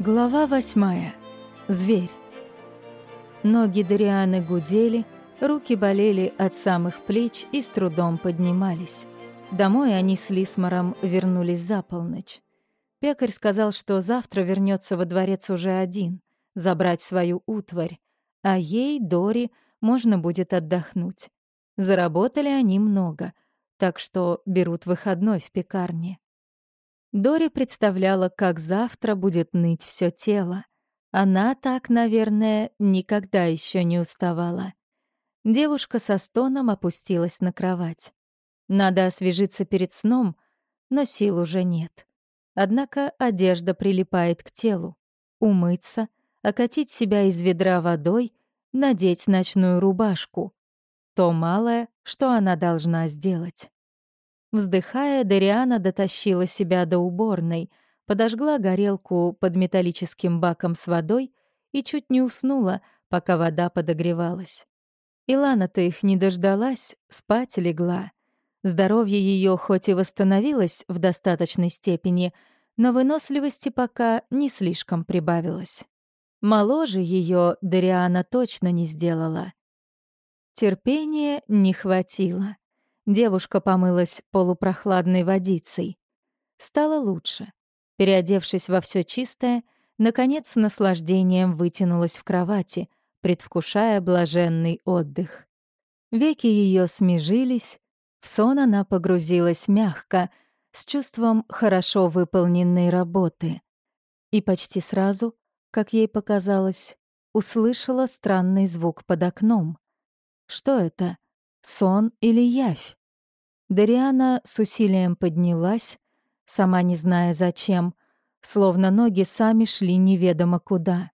Глава восьмая. Зверь. Ноги Дарианы гудели, руки болели от самых плеч и с трудом поднимались. Домой они с Лисмором вернулись за полночь. Пекарь сказал, что завтра вернется во дворец уже один, забрать свою утварь, а ей, Дори, можно будет отдохнуть. Заработали они много, так что берут выходной в пекарне. Дори представляла, как завтра будет ныть все тело. Она так, наверное, никогда еще не уставала. Девушка со стоном опустилась на кровать. Надо освежиться перед сном, но сил уже нет. Однако одежда прилипает к телу. Умыться, окатить себя из ведра водой, надеть ночную рубашку. То малое, что она должна сделать. Вздыхая, Дариана дотащила себя до уборной, подожгла горелку под металлическим баком с водой и чуть не уснула, пока вода подогревалась. Илана-то их не дождалась, спать легла. Здоровье ее хоть и восстановилось в достаточной степени, но выносливости пока не слишком прибавилось. Моложе ее Дариана точно не сделала. Терпения не хватило. Девушка помылась полупрохладной водицей. Стало лучше. Переодевшись во все чистое, наконец с наслаждением вытянулась в кровати, предвкушая блаженный отдых. Веки ее смежились, в сон она погрузилась мягко, с чувством хорошо выполненной работы. И почти сразу, как ей показалось, услышала странный звук под окном. Что это? Сон или явь? Дариана с усилием поднялась, сама не зная зачем, словно ноги сами шли неведомо куда.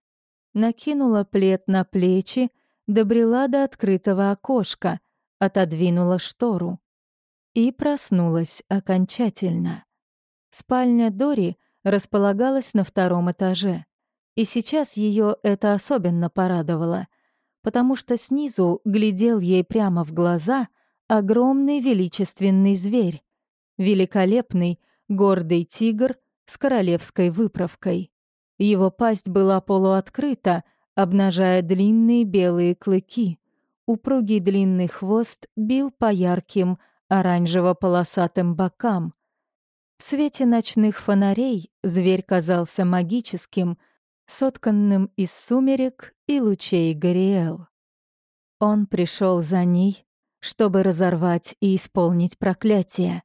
Накинула плед на плечи, добрела до открытого окошка, отодвинула штору. И проснулась окончательно. Спальня Дори располагалась на втором этаже. И сейчас ее это особенно порадовало, потому что снизу глядел ей прямо в глаза огромный величественный зверь, великолепный гордый тигр с королевской выправкой. Его пасть была полуоткрыта, обнажая длинные белые клыки. Упругий длинный хвост бил по ярким оранжево-полосатым бокам. В свете ночных фонарей зверь казался магическим, сотканным из сумерек и лучей Гориэл. Он пришел за ней, чтобы разорвать и исполнить проклятие.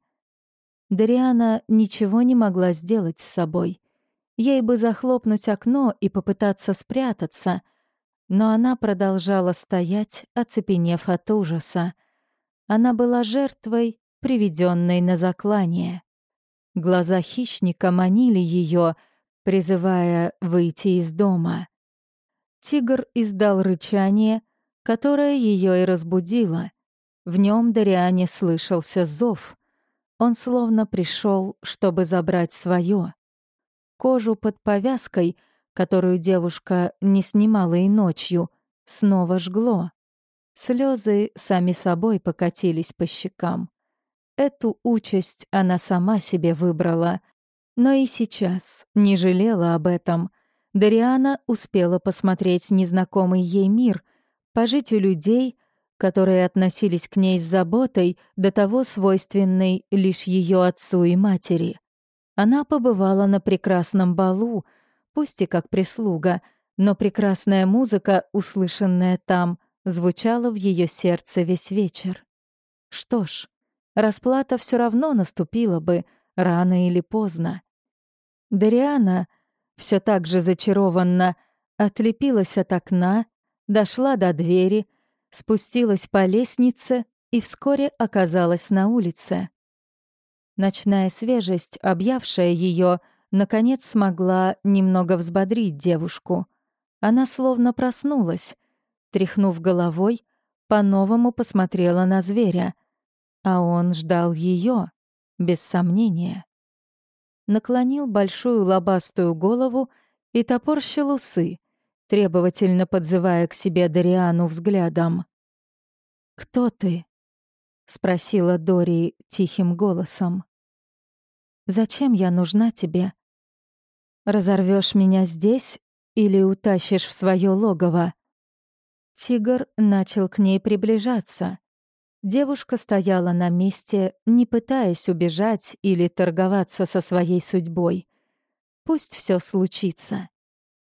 Дариана ничего не могла сделать с собой. Ей бы захлопнуть окно и попытаться спрятаться, но она продолжала стоять, оцепенев от ужаса. Она была жертвой, приведенной на заклание. Глаза хищника манили ее, призывая выйти из дома. Тигр издал рычание, которое ее и разбудило — в нем Дариане слышался зов. Он словно пришел, чтобы забрать свое. Кожу под повязкой, которую девушка не снимала и ночью, снова жгло. Слезы сами собой покатились по щекам. Эту участь она сама себе выбрала, но и сейчас не жалела об этом. Дариана успела посмотреть незнакомый ей мир, пожить у людей, которые относились к ней с заботой, до того свойственной лишь ее отцу и матери. Она побывала на прекрасном балу, пусть и как прислуга, но прекрасная музыка, услышанная там, звучала в ее сердце весь вечер. Что ж, расплата все равно наступила бы, рано или поздно. Дариана, все так же зачарованно, отлепилась от окна, дошла до двери — спустилась по лестнице и вскоре оказалась на улице. Ночная свежесть, объявшая ее, наконец смогла немного взбодрить девушку. Она словно проснулась, тряхнув головой, по-новому посмотрела на зверя, а он ждал ее, без сомнения. Наклонил большую лобастую голову и топорщил усы, требовательно подзывая к себе Дариану взглядом. «Кто ты?» — спросила Дори тихим голосом. «Зачем я нужна тебе?» Разорвешь меня здесь или утащишь в свое логово?» Тигр начал к ней приближаться. Девушка стояла на месте, не пытаясь убежать или торговаться со своей судьбой. Пусть все случится.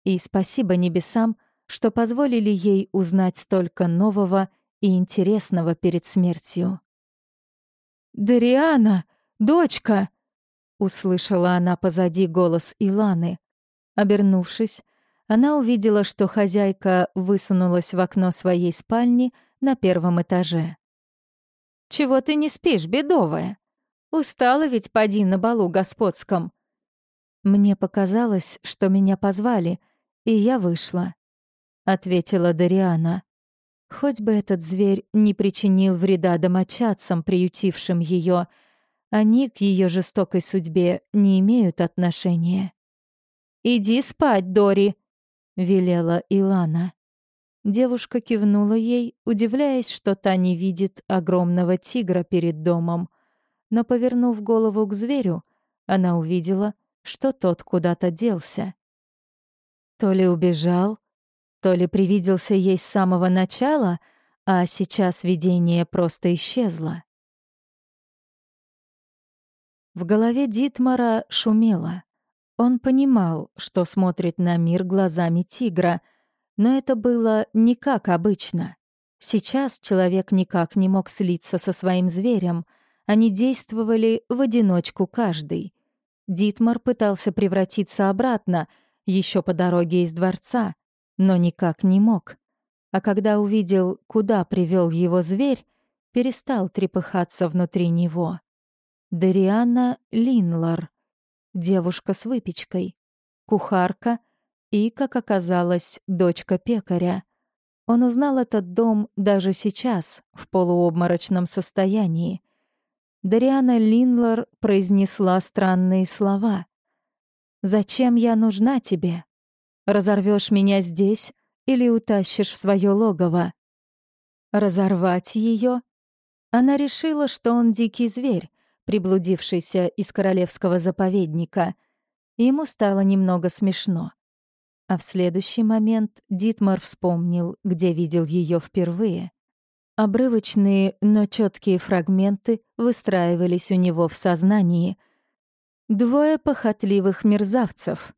И спасибо небесам, что позволили ей узнать столько нового и интересного перед смертью. «Дариана, дочка!» — услышала она позади голос Иланы. Обернувшись, она увидела, что хозяйка высунулась в окно своей спальни на первом этаже. «Чего ты не спишь, бедовая? Устала ведь поди на балу господском». «Мне показалось, что меня позвали, и я вышла», — ответила Дариана. Хоть бы этот зверь не причинил вреда домочадцам, приютившим ее, они к ее жестокой судьбе не имеют отношения. «Иди спать, Дори!» — велела Илана. Девушка кивнула ей, удивляясь, что та не видит огромного тигра перед домом. Но, повернув голову к зверю, она увидела, что тот куда-то делся. То ли убежал, то ли привиделся ей с самого начала, а сейчас видение просто исчезло. В голове Дитмара шумело. Он понимал, что смотрит на мир глазами тигра, но это было не как обычно. Сейчас человек никак не мог слиться со своим зверем, они действовали в одиночку каждый. Дитмар пытался превратиться обратно, еще по дороге из дворца, но никак не мог. А когда увидел, куда привел его зверь, перестал трепыхаться внутри него. Дариана Линлар, девушка с выпечкой, кухарка и, как оказалось, дочка пекаря. Он узнал этот дом даже сейчас, в полуобморочном состоянии. Дариана Линлар произнесла странные слова. «Зачем я нужна тебе?» Разорвешь меня здесь или утащишь в свое логово. Разорвать ее? Она решила, что он дикий зверь, приблудившийся из королевского заповедника. Ему стало немного смешно. А в следующий момент Дитмар вспомнил, где видел ее впервые. Обрывочные, но четкие фрагменты выстраивались у него в сознании. Двое похотливых мерзавцев,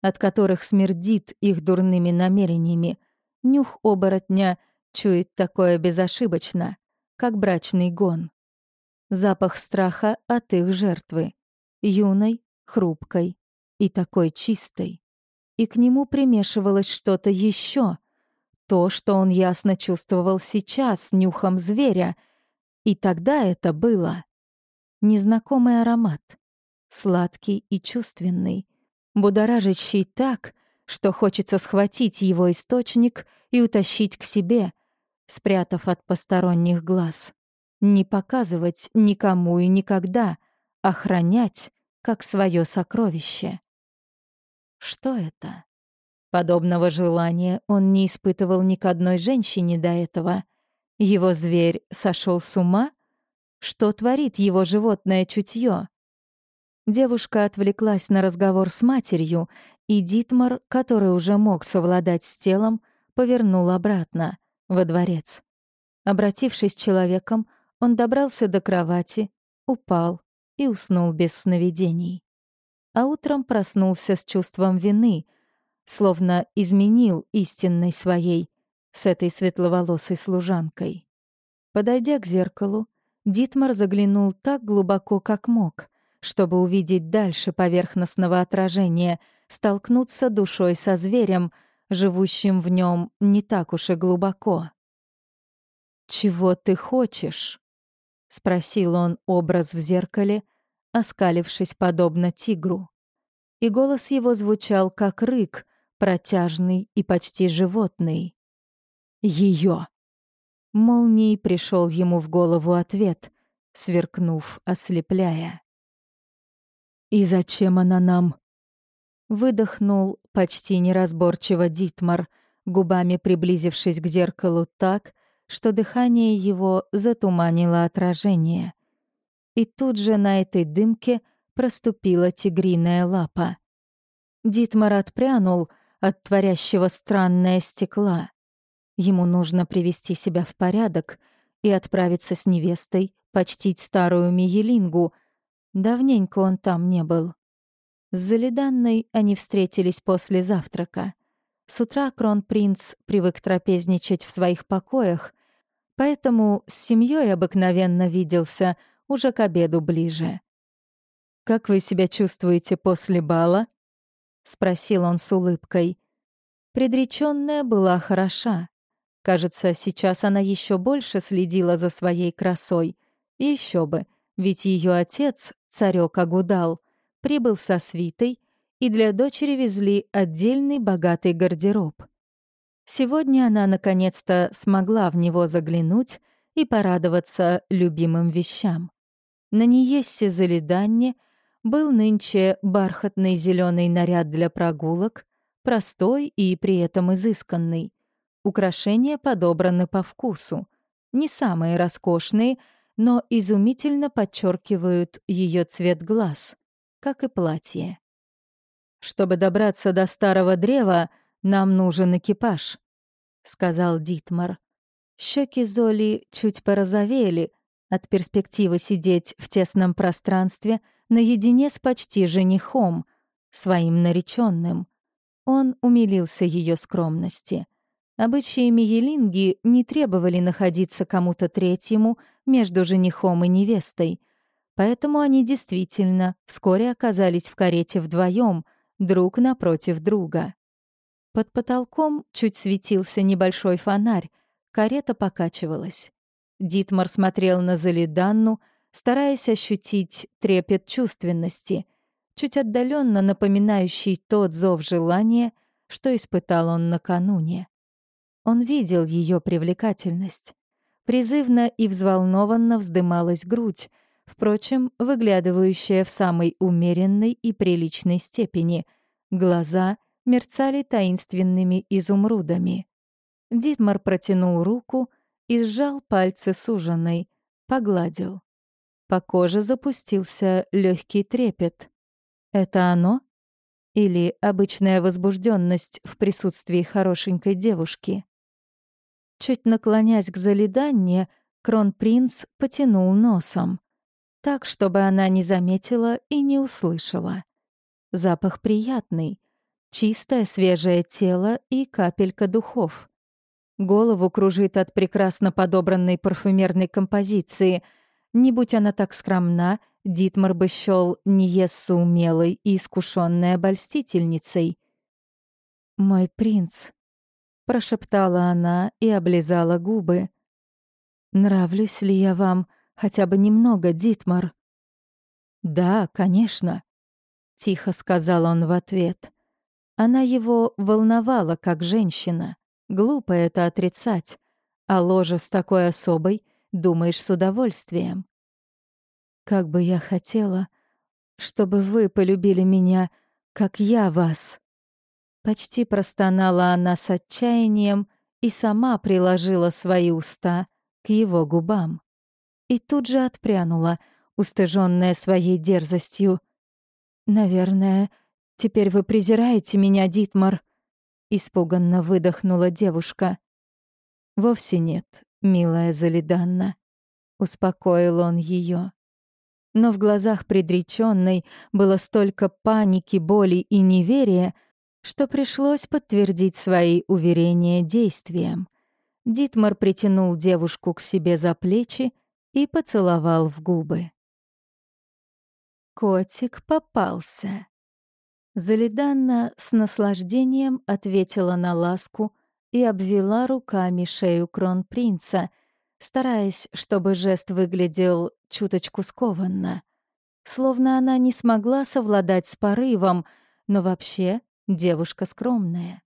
от которых смердит их дурными намерениями. Нюх оборотня чует такое безошибочно, как брачный гон. Запах страха от их жертвы. Юной, хрупкой и такой чистой. И к нему примешивалось что-то еще, то, что он ясно чувствовал сейчас нюхом зверя, и тогда это было. Незнакомый аромат, сладкий и чувственный, будоражащий так, что хочется схватить его источник и утащить к себе, спрятав от посторонних глаз. Не показывать никому и никогда, охранять, как свое сокровище. Что это? Подобного желания он не испытывал ни к одной женщине до этого. Его зверь сошел с ума? Что творит его животное чутье? Девушка отвлеклась на разговор с матерью, и Дитмар, который уже мог совладать с телом, повернул обратно, во дворец. Обратившись человеком, он добрался до кровати, упал и уснул без сновидений. А утром проснулся с чувством вины, словно изменил истинной своей с этой светловолосой служанкой. Подойдя к зеркалу, Дитмар заглянул так глубоко, как мог, чтобы увидеть дальше поверхностного отражения, столкнуться душой со зверем, живущим в нем не так уж и глубоко. «Чего ты хочешь?» — спросил он образ в зеркале, оскалившись подобно тигру. И голос его звучал как рык, протяжный и почти животный. «Ее!» Молнией пришел ему в голову ответ, сверкнув, ослепляя. «И зачем она нам?» Выдохнул почти неразборчиво Дитмар, губами приблизившись к зеркалу так, что дыхание его затуманило отражение. И тут же на этой дымке проступила тигриная лапа. Дитмар отпрянул от творящего странное стекла. Ему нужно привести себя в порядок и отправиться с невестой почтить старую Миелингу. Давненько он там не был. С Залиданной они встретились после завтрака. С утра кронпринц привык трапезничать в своих покоях, поэтому с семьей обыкновенно виделся уже к обеду ближе. «Как вы себя чувствуете после бала?» — спросил он с улыбкой. Предречённая была хороша. Кажется, сейчас она еще больше следила за своей красой. Еще бы, ведь ее отец, царек Агудал, прибыл со свитой, и для дочери везли отдельный богатый гардероб. Сегодня она наконец-то смогла в него заглянуть и порадоваться любимым вещам. На Ниессе Залиданне был нынче бархатный зеленый наряд для прогулок, простой и при этом изысканный. Украшения подобраны по вкусу. Не самые роскошные, но изумительно подчеркивают ее цвет глаз, как и платье. «Чтобы добраться до старого древа, нам нужен экипаж», — сказал Дитмар. Щеки Золи чуть порозовели от перспективы сидеть в тесном пространстве наедине с почти женихом, своим нареченным. Он умилился ее скромности. Обычаи Миелинги не требовали находиться кому-то третьему между женихом и невестой, поэтому они действительно вскоре оказались в карете вдвоем, друг напротив друга. Под потолком чуть светился небольшой фонарь, карета покачивалась. Дитмар смотрел на Залиданну, стараясь ощутить трепет чувственности, чуть отдаленно напоминающий тот зов желания, что испытал он накануне. Он видел ее привлекательность. Призывно и взволнованно вздымалась грудь, впрочем, выглядывающая в самой умеренной и приличной степени. Глаза мерцали таинственными изумрудами. Дитмар протянул руку и сжал пальцы суженой, погладил. По коже запустился легкий трепет. Это оно? Или обычная возбужденность в присутствии хорошенькой девушки? Чуть наклонясь к залиданне, кронпринц потянул носом, так, чтобы она не заметила и не услышала. Запах приятный, чистое свежее тело и капелька духов. Голову кружит от прекрасно подобранной парфюмерной композиции. Не будь она так скромна, Дитмар бы счёл Ниессу умелой и искушенной обольстительницей. «Мой принц», прошептала она и облизала губы. Нравлюсь ли я вам хотя бы немного, Дитмар? Да, конечно, тихо сказал он в ответ. Она его волновала как женщина. Глупо это отрицать. А ложе с такой особой думаешь с удовольствием. Как бы я хотела, чтобы вы полюбили меня, как я вас. Почти простонала она с отчаянием и сама приложила свои уста к его губам. И тут же отпрянула, устыженная своей дерзостью. «Наверное, теперь вы презираете меня, Дитмар?» Испуганно выдохнула девушка. «Вовсе нет, милая Залиданна», — успокоил он ее. Но в глазах предреченной было столько паники, боли и неверия, что пришлось подтвердить свои уверения действием. Дитмар притянул девушку к себе за плечи и поцеловал в губы. Котик попался. Залиданна с наслаждением ответила на ласку и обвела руками шею кронпринца, стараясь, чтобы жест выглядел чуточку скованно. Словно она не смогла совладать с порывом, но вообще девушка скромная.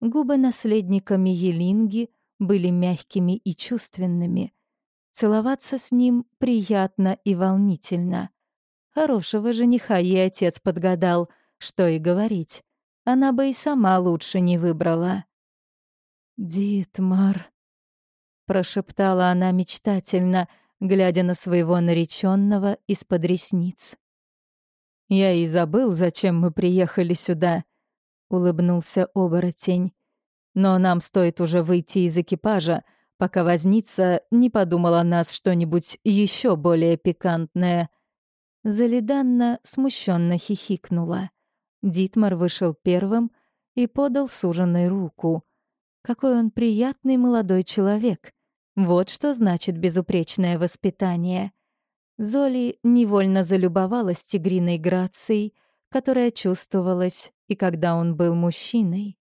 Губы наследника Миелинги были мягкими и чувственными. Целоваться с ним приятно и волнительно. Хорошего жениха ей отец подгадал, что и говорить. Она бы и сама лучше не выбрала. «Дитмар», — прошептала она мечтательно, глядя на своего нареченного из-под ресниц. «Я и забыл, зачем мы приехали сюда», — улыбнулся оборотень. «Но нам стоит уже выйти из экипажа, пока возница не подумал о нас что-нибудь еще более пикантное». Залиданна смущенно хихикнула. Дитмар вышел первым и подал суженной руку. Какой он приятный молодой человек. Вот что значит безупречное воспитание. Золи невольно залюбовалась тигриной грацией, которая чувствовалась и когда он был мужчиной.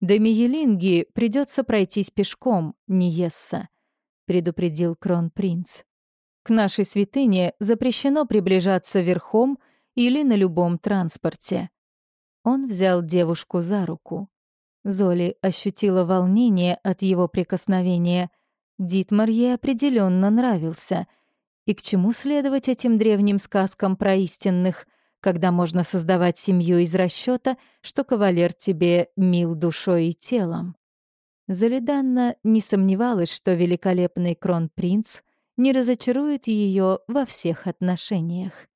«До Миелинги придется пройтись пешком, Ниесса», — предупредил кронпринц. «К нашей святыне запрещено приближаться верхом или на любом транспорте». Он взял девушку за руку. Золи ощутила волнение от его прикосновения. Дитмар ей определенно нравился — и к чему следовать этим древним сказкам про истинных, когда можно создавать семью из расчета, что кавалер тебе мил душой и телом? Залиданна не сомневалась, что великолепный кронпринц не разочарует ее во всех отношениях.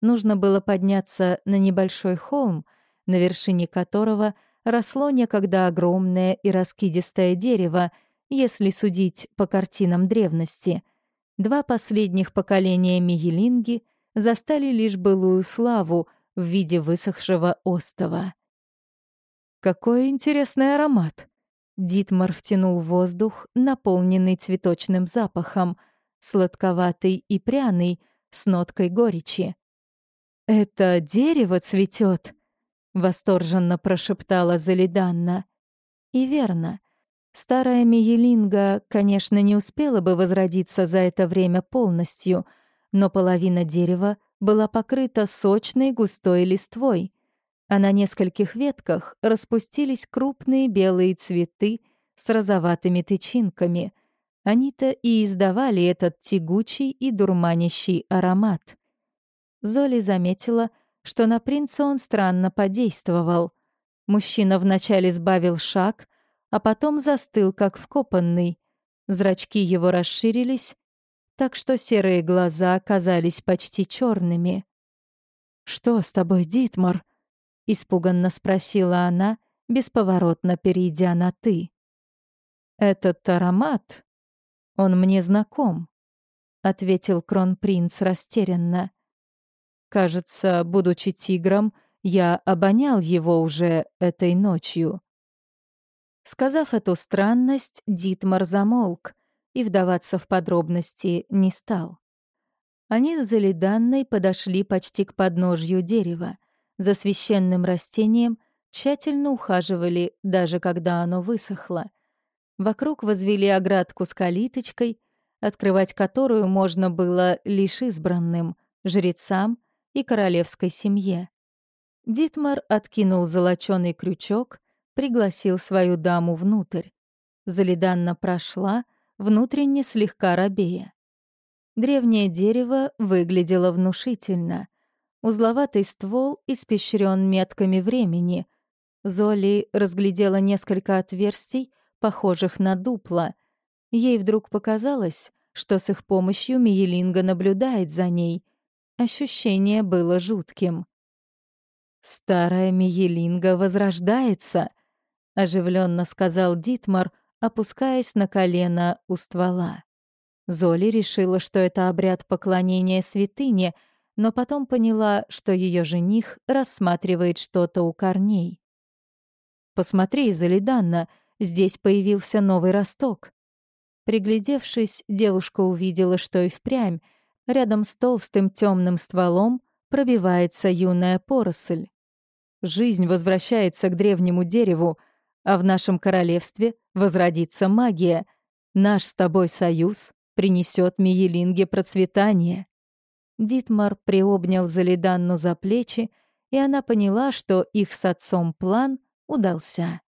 Нужно было подняться на небольшой холм, на вершине которого росло некогда огромное и раскидистое дерево, если судить по картинам древности — Два последних поколения Мигелинги застали лишь былую славу в виде высохшего остова. «Какой интересный аромат!» Дитмар втянул воздух, наполненный цветочным запахом, сладковатый и пряный, с ноткой горечи. «Это дерево цветет!» — восторженно прошептала Залиданна. И верно, Старая Миелинга, конечно, не успела бы возродиться за это время полностью, но половина дерева была покрыта сочной густой листвой, а на нескольких ветках распустились крупные белые цветы с розоватыми тычинками. Они-то и издавали этот тягучий и дурманящий аромат. Золи заметила, что на принца он странно подействовал. Мужчина вначале сбавил шаг — а потом застыл, как вкопанный. Зрачки его расширились, так что серые глаза оказались почти черными. «Что с тобой, Дитмар?» — испуганно спросила она, бесповоротно перейдя на «ты». «Этот аромат, он мне знаком», — ответил кронпринц растерянно. «Кажется, будучи тигром, я обонял его уже этой ночью. Сказав эту странность, Дитмар замолк и вдаваться в подробности не стал. Они с Залиданной подошли почти к подножью дерева. За священным растением тщательно ухаживали, даже когда оно высохло. Вокруг возвели оградку с калиточкой, открывать которую можно было лишь избранным, жрецам и королевской семье. Дитмар откинул золочёный крючок пригласил свою даму внутрь. Залиданна прошла, внутренне слегка робея. Древнее дерево выглядело внушительно. Узловатый ствол испещрен метками времени. Золи разглядела несколько отверстий, похожих на дупла. Ей вдруг показалось, что с их помощью Миелинга наблюдает за ней. Ощущение было жутким. «Старая Миелинга возрождается», оживленно сказал Дитмар, опускаясь на колено у ствола. Золи решила, что это обряд поклонения святыне, но потом поняла, что ее жених рассматривает что-то у корней. «Посмотри, Залиданна, здесь появился новый росток». Приглядевшись, девушка увидела, что и впрямь, рядом с толстым темным стволом, пробивается юная поросль. Жизнь возвращается к древнему дереву, а в нашем королевстве возродится магия. Наш с тобой союз принесет Миелинге процветание». Дитмар приобнял Залиданну за плечи, и она поняла, что их с отцом план удался.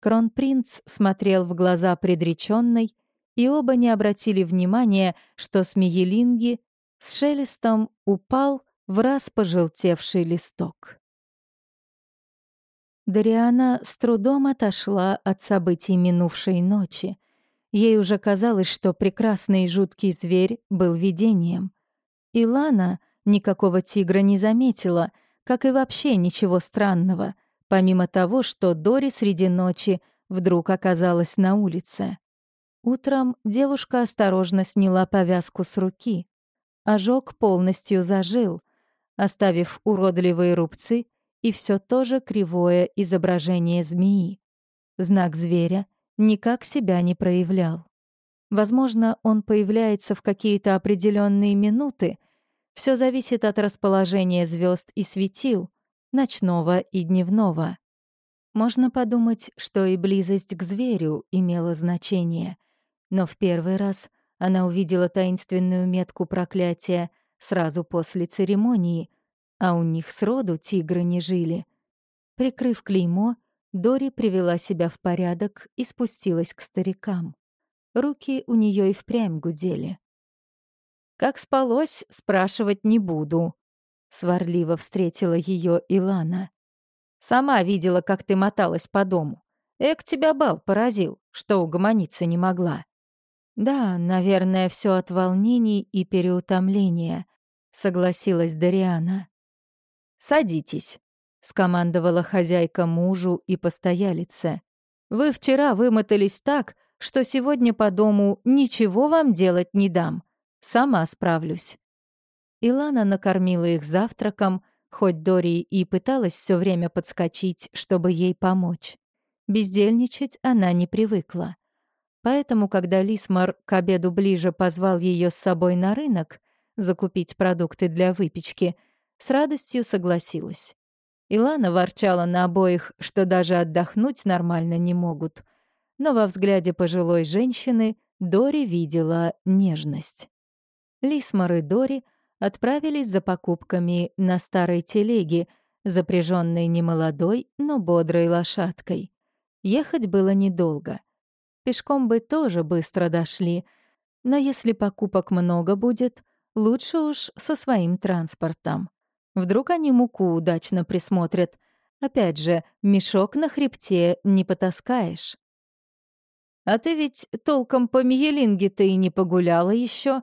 Кронпринц смотрел в глаза предреченной, и оба не обратили внимания, что с Миелинги с шелестом упал в раз пожелтевший листок. Дариана с трудом отошла от событий минувшей ночи. Ей уже казалось, что прекрасный и жуткий зверь был видением. Илана, никакого тигра не заметила, как и вообще ничего странного, помимо того, что Дори среди ночи вдруг оказалась на улице. Утром девушка осторожно сняла повязку с руки. Ожог полностью зажил, оставив уродливые рубцы и все то же кривое изображение змеи. Знак зверя никак себя не проявлял. Возможно, он появляется в какие-то определенные минуты. Все зависит от расположения звезд и светил, ночного и дневного. Можно подумать, что и близость к зверю имела значение. Но в первый раз она увидела таинственную метку проклятия сразу после церемонии, а у них сроду тигры не жили. Прикрыв клеймо, Дори привела себя в порядок и спустилась к старикам. Руки у нее и впрямь гудели. «Как спалось, спрашивать не буду», — сварливо встретила ее Илана. «Сама видела, как ты моталась по дому. Эк, тебя бал поразил, что угомониться не могла». «Да, наверное, все от волнений и переутомления», — согласилась Дариана. «Садитесь», скомандовала хозяйка мужу и постоялице. Вы вчера вымотались так, что сегодня по дому ничего вам делать не дам. Сама справлюсь. Илана накормила их завтраком, хоть Дори и пыталась все время подскочить, чтобы ей помочь. Бездельничать она не привыкла. Поэтому, когда Лисмар к обеду ближе позвал ее с собой на рынок закупить продукты для выпечки, с радостью согласилась. Илана ворчала на обоих, что даже отдохнуть нормально не могут. Но во взгляде пожилой женщины Дори видела нежность. Лисмар и Дори отправились за покупками на старой телеге, запряженной немолодой, но бодрой лошадкой. Ехать было недолго. Пешком бы тоже быстро дошли, но если покупок много будет, лучше уж со своим транспортом. Вдруг они муку удачно присмотрят. Опять же, мешок на хребте не потаскаешь. «А ты ведь толком по Мьелинге-то и не погуляла еще,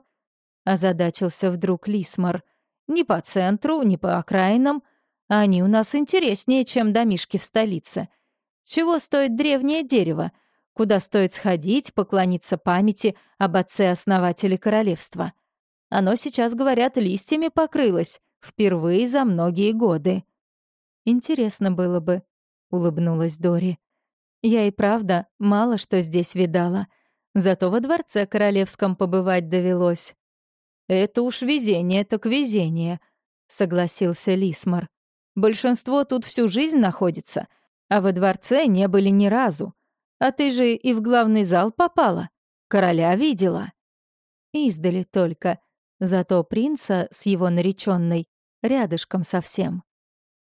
озадачился вдруг Лисмар. «Ни по центру, ни по окраинам. Они у нас интереснее, чем домишки в столице. Чего стоит древнее дерево? Куда стоит сходить, поклониться памяти об отце-основателе королевства? Оно сейчас, говорят, листьями покрылось. Впервые за многие годы. Интересно было бы, улыбнулась Дори. Я и правда мало что здесь видала. Зато во дворце королевском побывать довелось. Это уж везение так везение, согласился Лисмар. Большинство тут всю жизнь находится, а во дворце не были ни разу. А ты же и в главный зал попала. Короля видела. Издали только. Зато принца с его нареченной рядышком совсем.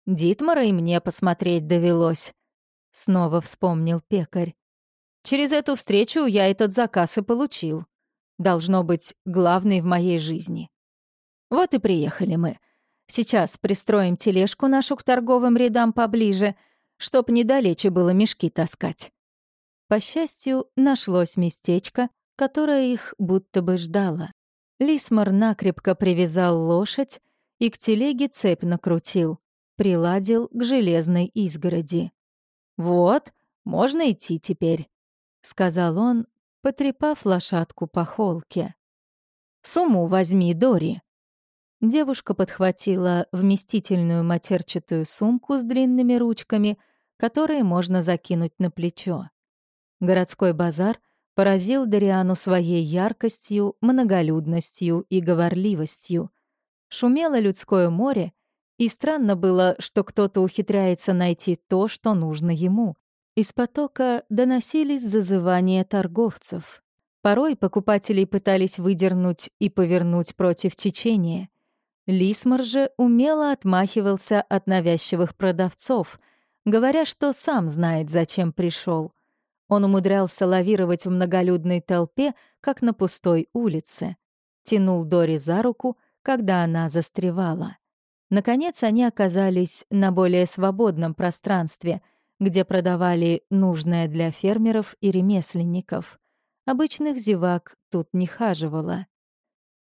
Дитмара и мне посмотреть довелось. Снова вспомнил пекарь. Через эту встречу я этот заказ и получил. Должно быть, главный в моей жизни. Вот и приехали мы. Сейчас пристроим тележку нашу к торговым рядам поближе, чтоб недалече было мешки таскать. По счастью, нашлось местечко, которое их будто бы ждало. Лисмар накрепко привязал лошадь, и к телеге цепь накрутил, приладил к железной изгороди. «Вот, можно идти теперь», — сказал он, потрепав лошадку по холке. «Сумму возьми, Дори». Девушка подхватила вместительную матерчатую сумку с длинными ручками, которые можно закинуть на плечо. Городской базар поразил Дариану своей яркостью, многолюдностью и говорливостью. Шумело людское море, и странно было, что кто-то ухитряется найти то, что нужно ему. Из потока доносились зазывания торговцев. Порой покупателей пытались выдернуть и повернуть против течения. Лисмар же умело отмахивался от навязчивых продавцов, говоря, что сам знает, зачем пришел. Он умудрялся лавировать в многолюдной толпе, как на пустой улице. Тянул Дори за руку — когда она застревала. Наконец они оказались на более свободном пространстве, где продавали нужное для фермеров и ремесленников. Обычных зевак тут не хаживало.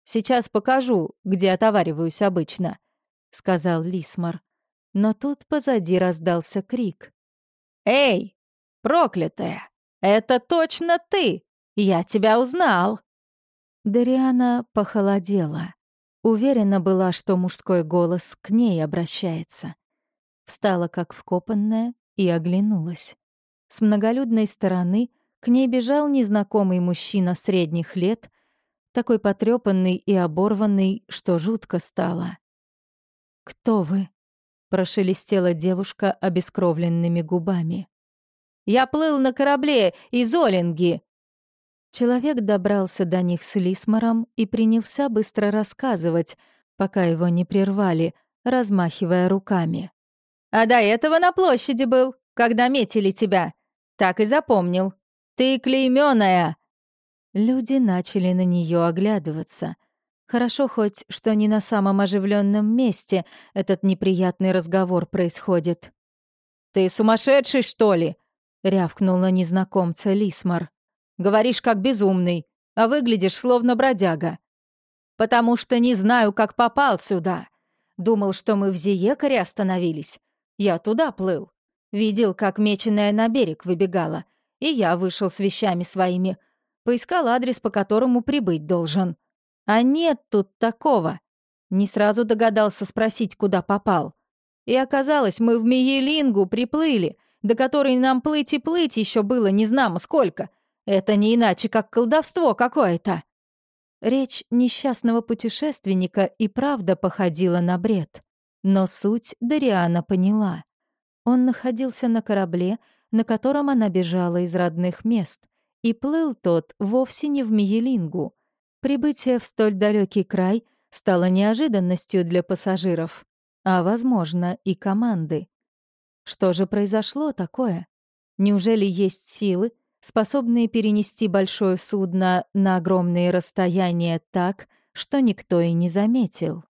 Сейчас покажу, где отовариваюсь обычно», — сказал Лисмар. Но тут позади раздался крик. «Эй, проклятая! Это точно ты! Я тебя узнал!» Дариана похолодела. Уверена была, что мужской голос к ней обращается. Встала как вкопанная и оглянулась. С многолюдной стороны к ней бежал незнакомый мужчина средних лет, такой потрёпанный и оборванный, что жутко стало. «Кто вы?» — прошелестела девушка обескровленными губами. «Я плыл на корабле из Олинги!» Человек добрался до них с Лисмором и принялся быстро рассказывать, пока его не прервали, размахивая руками. А до этого на площади был, когда метили тебя. Так и запомнил. Ты клеймёная!» Люди начали на неё оглядываться. Хорошо хоть, что не на самом оживленном месте этот неприятный разговор происходит. «Ты сумасшедший, что ли?» — рявкнул на незнакомца Лисмар. «Говоришь, как безумный, а выглядишь словно бродяга. Потому что не знаю, как попал сюда. Думал, что мы в Зиекаре остановились. Я туда плыл. Видел, как меченая на берег выбегала. И я вышел с вещами своими. Поискал адрес, по которому прибыть должен. А нет тут такого. Не сразу догадался спросить, куда попал. И оказалось, мы в Миелингу приплыли, до которой нам плыть и плыть еще было не знамо сколько. Это не иначе, как колдовство какое-то. Речь несчастного путешественника и правда походила на бред. Но суть Дариана поняла. Он находился на корабле, на котором она бежала из родных мест, и плыл тот вовсе не в Миелингу. Прибытие в столь далекий край стало неожиданностью для пассажиров, а, возможно, и команды. Что же произошло такое? Неужели есть силы, способные перенести большое судно на огромные расстояния так, что никто и не заметил?